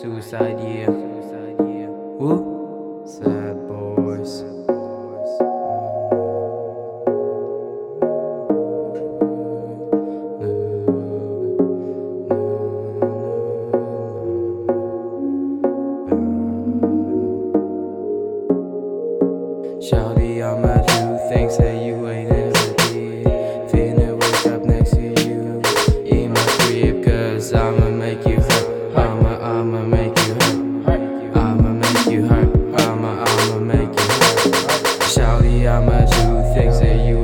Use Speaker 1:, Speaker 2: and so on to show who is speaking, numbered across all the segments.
Speaker 1: Suicide, yeah. Woo. Sad boys. Shawty, I'ma do things that you make you hurt. I'ma, I'ma make you hurt. I'ma make you hurt. I'ma, I'ma make you hurt. Shawty, I'ma do things that you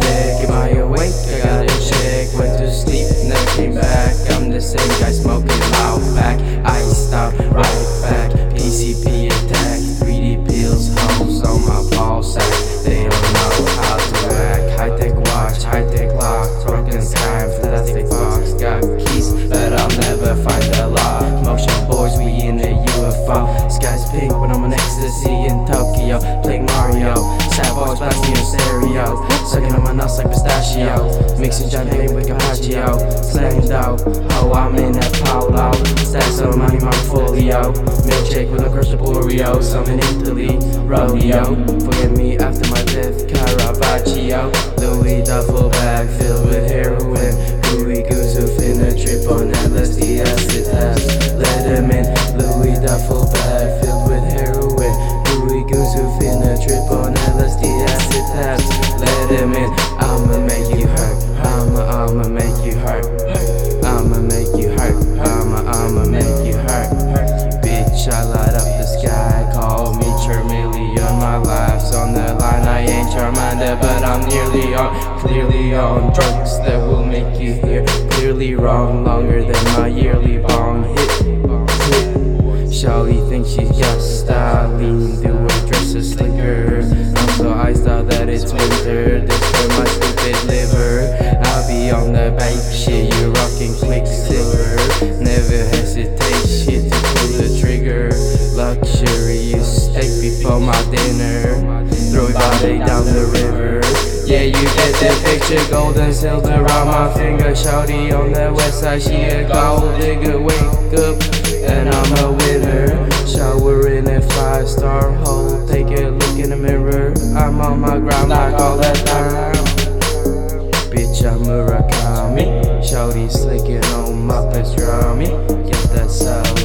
Speaker 1: deck. Am I awake? I gotta check. Went to sleep, never came back. I'm the same guy smoking loud back. Iced out, right UFO. Sky's pink when I'm on ecstasy in Tokyo. Playing Mario. Sad boys blasting your stereo. Sucking on my nuts like pistachio. Mixing champagne with Carpaccio. Slaying dough. Oh, I'm in that polo. Stacks of money, my portfolio. Milkshake with a Oreos. I'm in Italy. Rodeo. Forget me after my death. Caravaggio. Louis duffel bag filled Ain't but I'm nearly on. Clearly on drugs that will make you hear clearly wrong. Longer than my yearly bomb hit. Shawty thinks she's style, lean through her dress is slicker. I'm so iced out that it's winter. This for my stupid liver. I'll be on the bike shit, you rocking quicksilver. Never hesitate shit to pull the trigger. Luxurious steak before my dinner. Body down the river. Yeah, you get the picture. Gold and silver around my finger. Shawty on the west side, she a gold digger. Wake up, and I'm a winner. Shower in a five star hole. Take a look in the mirror. I'm on my grind like all the time. Bitch, I'm Murakami. Shawty slicking on my pastrami. Get that salami.